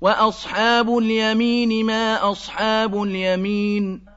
وأصحاب اليمين ما أصحاب اليمين